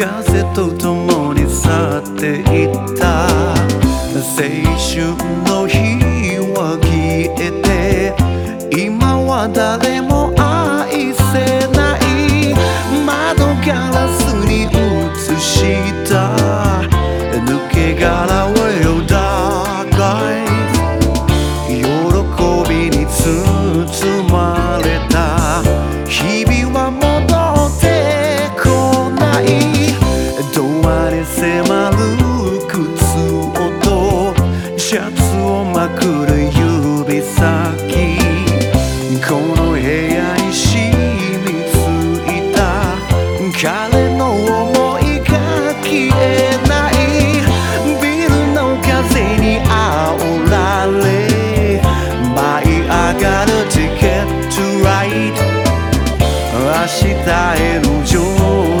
風と共に去っていった。青春の日は消えて。今は誰もアに迫る靴音シャツをまくる指先。この部屋に染みついた。彼の想いが消えない。ビルの風に煽られ。舞い上がる Ticket to Ride 明日への乗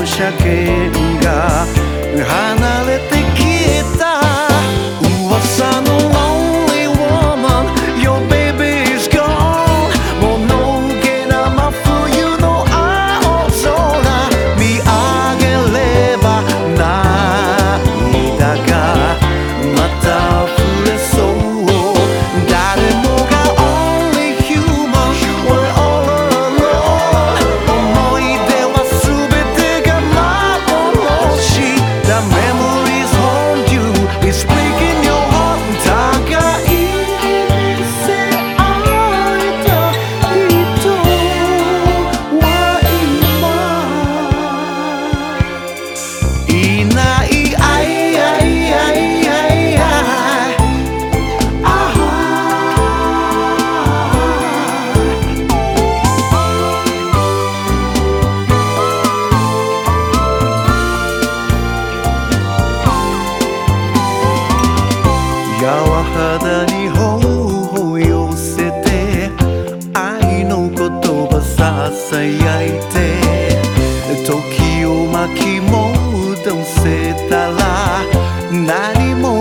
車券。柔肌に頬を寄せて愛の言葉ささやいて時を巻き戻せたら何も